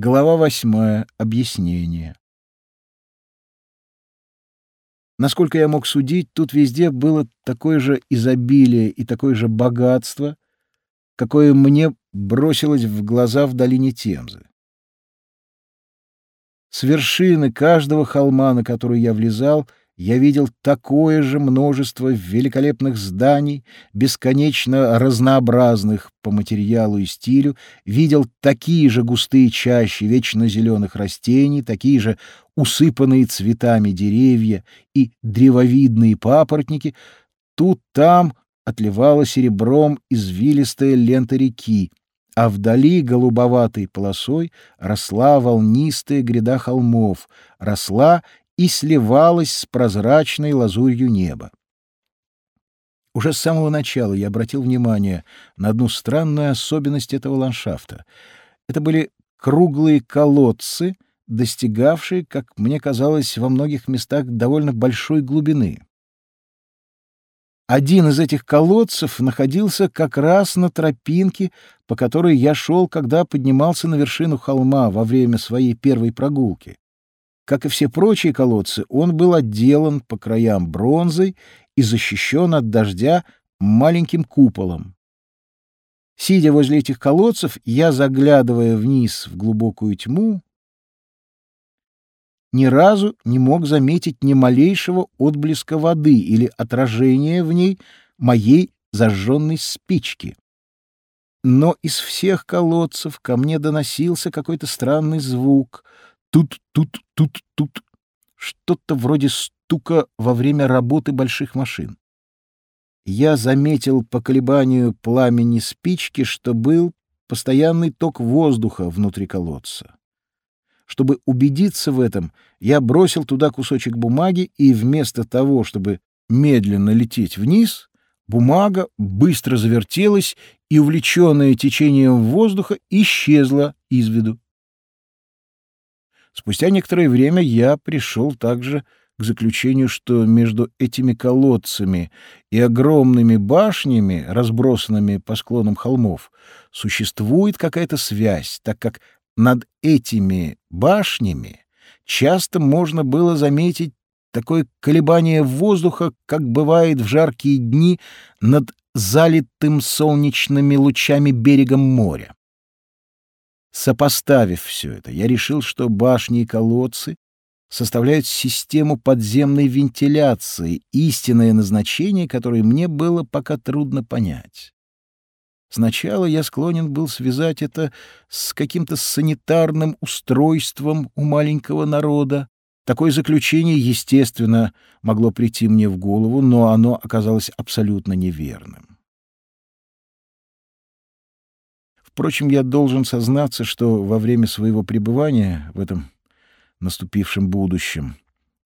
Глава восьмая. Объяснение. Насколько я мог судить, тут везде было такое же изобилие и такое же богатство, какое мне бросилось в глаза в долине Темзы. С вершины каждого холма, на который я влезал, я видел такое же множество великолепных зданий, бесконечно разнообразных по материалу и стилю, видел такие же густые чащи вечно зеленых растений, такие же усыпанные цветами деревья и древовидные папоротники. Тут там отливала серебром извилистая лента реки, а вдали голубоватой полосой росла волнистая гряда холмов, росла и сливалась с прозрачной лазурью неба. Уже с самого начала я обратил внимание на одну странную особенность этого ландшафта. Это были круглые колодцы, достигавшие, как мне казалось, во многих местах довольно большой глубины. Один из этих колодцев находился как раз на тропинке, по которой я шел, когда поднимался на вершину холма во время своей первой прогулки. Как и все прочие колодцы, он был отделан по краям бронзой и защищен от дождя маленьким куполом. Сидя возле этих колодцев, я, заглядывая вниз в глубокую тьму, ни разу не мог заметить ни малейшего отблеска воды или отражения в ней моей зажженной спички. Но из всех колодцев ко мне доносился какой-то странный звук, Тут-тут-тут-тут. Что-то вроде стука во время работы больших машин. Я заметил по колебанию пламени спички, что был постоянный ток воздуха внутри колодца. Чтобы убедиться в этом, я бросил туда кусочек бумаги, и вместо того, чтобы медленно лететь вниз, бумага быстро завертелась и, увлеченная течением воздуха, исчезла из виду. Спустя некоторое время я пришел также к заключению, что между этими колодцами и огромными башнями, разбросанными по склонам холмов, существует какая-то связь, так как над этими башнями часто можно было заметить такое колебание воздуха, как бывает в жаркие дни над залитым солнечными лучами берегом моря. Сопоставив все это, я решил, что башни и колодцы составляют систему подземной вентиляции, истинное назначение которой мне было пока трудно понять. Сначала я склонен был связать это с каким-то санитарным устройством у маленького народа. Такое заключение, естественно, могло прийти мне в голову, но оно оказалось абсолютно неверным. Впрочем, я должен сознаться, что во время своего пребывания в этом наступившем будущем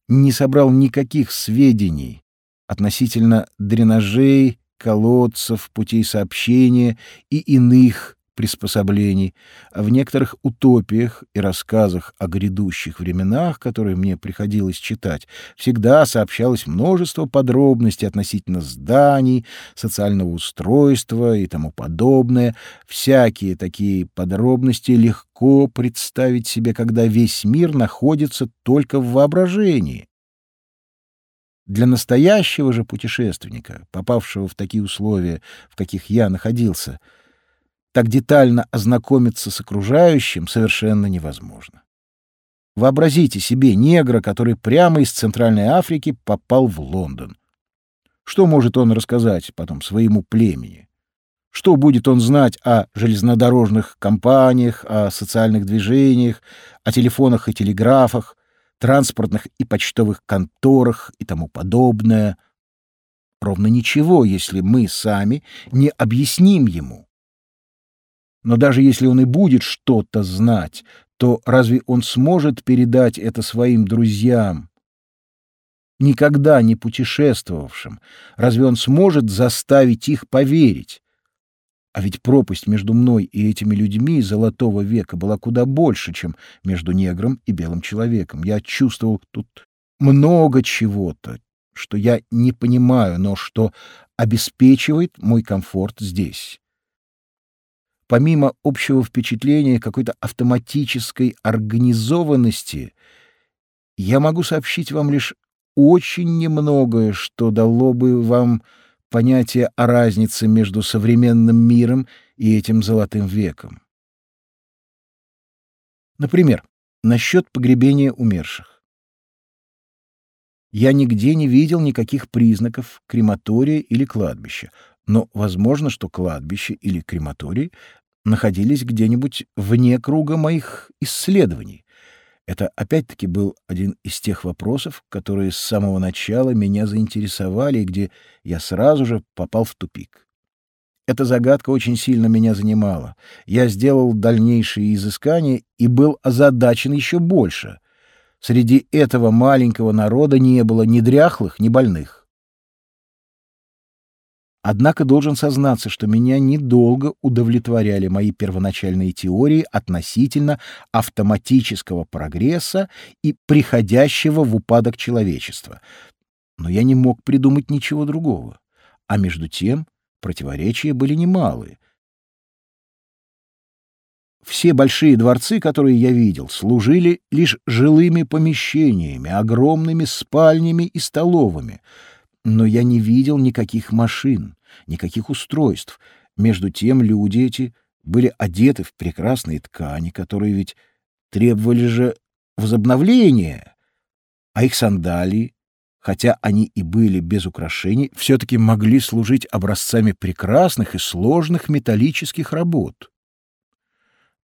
не собрал никаких сведений относительно дренажей, колодцев, путей сообщения и иных приспособлений, а в некоторых утопиях и рассказах о грядущих временах, которые мне приходилось читать, всегда сообщалось множество подробностей относительно зданий, социального устройства и тому подобное. Всякие такие подробности легко представить себе, когда весь мир находится только в воображении. Для настоящего же путешественника, попавшего в такие условия, в каких я находился, — так детально ознакомиться с окружающим совершенно невозможно. Вообразите себе негра, который прямо из Центральной Африки попал в Лондон. Что может он рассказать потом своему племени? Что будет он знать о железнодорожных компаниях, о социальных движениях, о телефонах и телеграфах, транспортных и почтовых конторах и тому подобное? Ровно ничего, если мы сами не объясним ему, но даже если он и будет что-то знать, то разве он сможет передать это своим друзьям, никогда не путешествовавшим? Разве он сможет заставить их поверить? А ведь пропасть между мной и этими людьми золотого века была куда больше, чем между негром и белым человеком. Я чувствовал тут много чего-то, что я не понимаю, но что обеспечивает мой комфорт здесь. Помимо общего впечатления какой-то автоматической организованности, я могу сообщить вам лишь очень немногое, что дало бы вам понятие о разнице между современным миром и этим золотым веком. Например, насчет погребения умерших. Я нигде не видел никаких признаков крематория или кладбища, но возможно, что кладбище или крематорий находились где-нибудь вне круга моих исследований. Это опять-таки был один из тех вопросов, которые с самого начала меня заинтересовали и где я сразу же попал в тупик. Эта загадка очень сильно меня занимала. Я сделал дальнейшие изыскания и был озадачен еще больше. Среди этого маленького народа не было ни дряхлых, ни больных. Однако должен сознаться, что меня недолго удовлетворяли мои первоначальные теории относительно автоматического прогресса и приходящего в упадок человечества. Но я не мог придумать ничего другого. А между тем противоречия были немалые. Все большие дворцы, которые я видел, служили лишь жилыми помещениями, огромными спальнями и столовыми — но я не видел никаких машин, никаких устройств. Между тем люди эти были одеты в прекрасные ткани, которые ведь требовали же возобновления, а их сандалии, хотя они и были без украшений, все-таки могли служить образцами прекрасных и сложных металлических работ.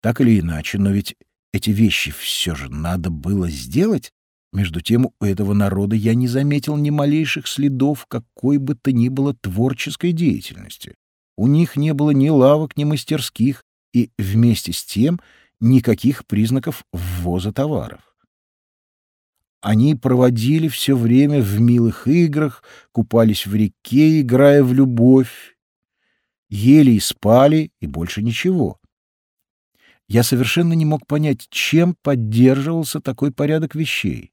Так или иначе, но ведь эти вещи все же надо было сделать, между тем у этого народа я не заметил ни малейших следов какой бы то ни было творческой деятельности. У них не было ни лавок, ни мастерских, и вместе с тем никаких признаков ввоза товаров. Они проводили все время в милых играх, купались в реке, играя в любовь, ели и спали, и больше ничего. Я совершенно не мог понять, чем поддерживался такой порядок вещей.